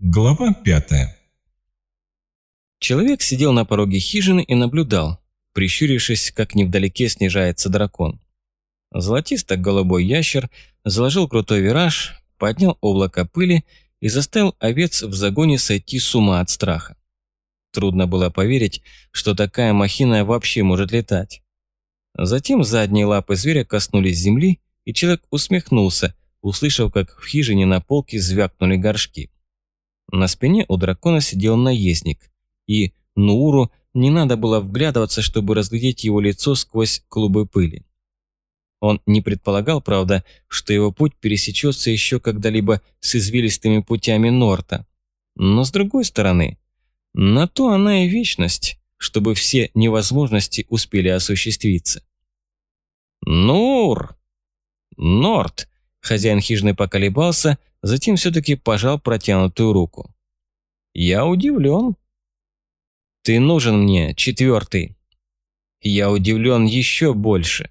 Глава пятая Человек сидел на пороге хижины и наблюдал, прищурившись, как невдалеке снижается дракон. Золотисто-голубой ящер заложил крутой вираж, поднял облако пыли и заставил овец в загоне сойти с ума от страха. Трудно было поверить, что такая махина вообще может летать. Затем задние лапы зверя коснулись земли, и человек усмехнулся, услышав, как в хижине на полке звякнули горшки. На спине у дракона сидел наездник, и Нууру не надо было вглядываться, чтобы разглядеть его лицо сквозь клубы пыли. Он не предполагал, правда, что его путь пересечется еще когда-либо с извилистыми путями Норта. Но с другой стороны, на то она и вечность, чтобы все невозможности успели осуществиться. «Нур!» «Норт!» Хозяин хижины поколебался, затем все-таки пожал протянутую руку. «Я удивлен». «Ты нужен мне, четвертый». «Я удивлен еще больше.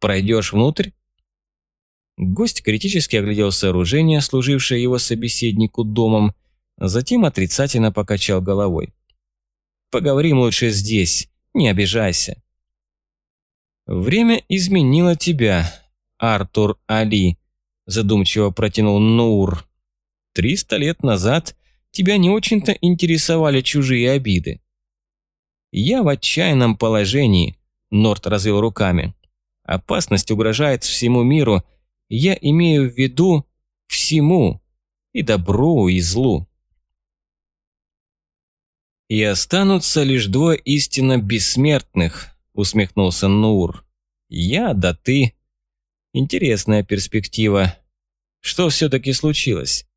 Пройдешь внутрь?» Гость критически оглядел сооружение, служившее его собеседнику домом, затем отрицательно покачал головой. «Поговорим лучше здесь, не обижайся». «Время изменило тебя, Артур Али», задумчиво протянул Нур. «Триста лет назад тебя не очень-то интересовали чужие обиды». «Я в отчаянном положении», – Норт развел руками. «Опасность угрожает всему миру. Я имею в виду всему, и добру, и злу». «И останутся лишь двое истинно бессмертных», – усмехнулся Нур. «Я да ты». Интересная перспектива. Что все-таки случилось?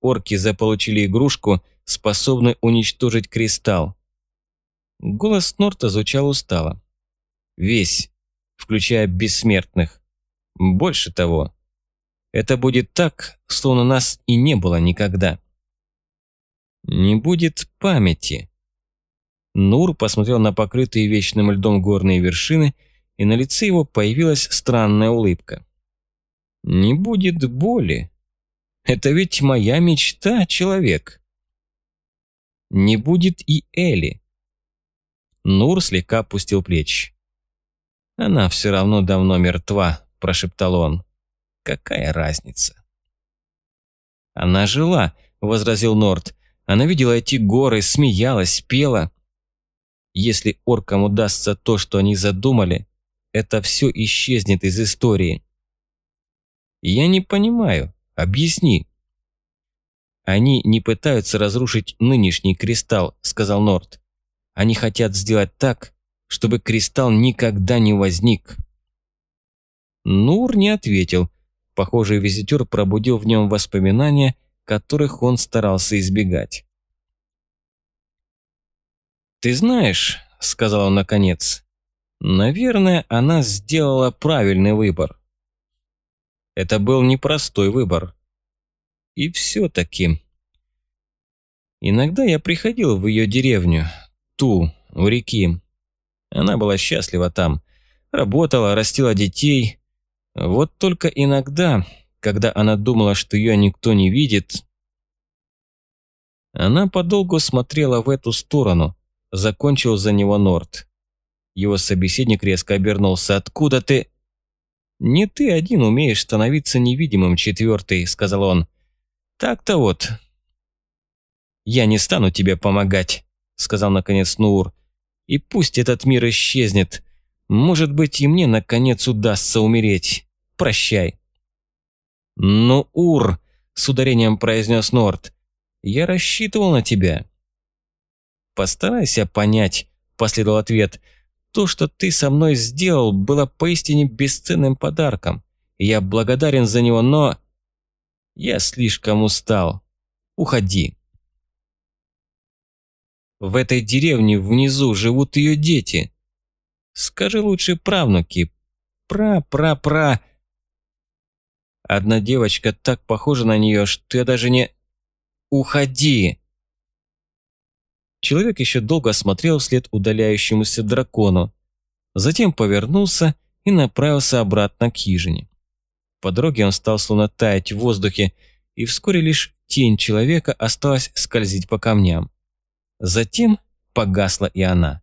Орки заполучили игрушку, способную уничтожить кристалл. Голос Норта звучал устало. Весь, включая бессмертных. Больше того, это будет так, словно нас и не было никогда. Не будет памяти. Нур посмотрел на покрытые вечным льдом горные вершины и на лице его появилась странная улыбка. «Не будет боли. Это ведь моя мечта, человек. Не будет и Эли». Нур слегка опустил плечи. «Она все равно давно мертва», – прошептал он. «Какая разница?» «Она жила», – возразил Норт. «Она видела эти горы, смеялась, пела». Если оркам удастся то, что они задумали, это все исчезнет из истории. Я не понимаю. Объясни. Они не пытаются разрушить нынешний кристалл, сказал Норт. Они хотят сделать так, чтобы кристалл никогда не возник. Нур не ответил. Похоже, визитер пробудил в нем воспоминания, которых он старался избегать. «Ты знаешь», — сказал он наконец, Наверное, она сделала правильный выбор. Это был непростой выбор. И все-таки... Иногда я приходил в ее деревню, ту, у реки. Она была счастлива там. Работала, растила детей. Вот только иногда, когда она думала, что ее никто не видит, она подолгу смотрела в эту сторону, закончил за него Норт. Его собеседник резко обернулся. «Откуда ты?» «Не ты один умеешь становиться невидимым, четвертый», — сказал он. «Так-то вот». «Я не стану тебе помогать», — сказал наконец Нуур. «И пусть этот мир исчезнет. Может быть, и мне наконец удастся умереть. Прощай». «Ну, Ур», — с ударением произнес Норт, — «я рассчитывал на тебя». «Постарайся понять», — последовал ответ, — то, что ты со мной сделал, было поистине бесценным подарком. Я благодарен за него, но... Я слишком устал. Уходи. В этой деревне внизу живут ее дети. Скажи лучше правнуки. Пра-пра-пра... Одна девочка так похожа на нее, что я даже не... Уходи! Человек еще долго смотрел вслед удаляющемуся дракону, затем повернулся и направился обратно к хижине. По дороге он стал словно таять в воздухе, и вскоре лишь тень человека осталась скользить по камням. Затем погасла и она.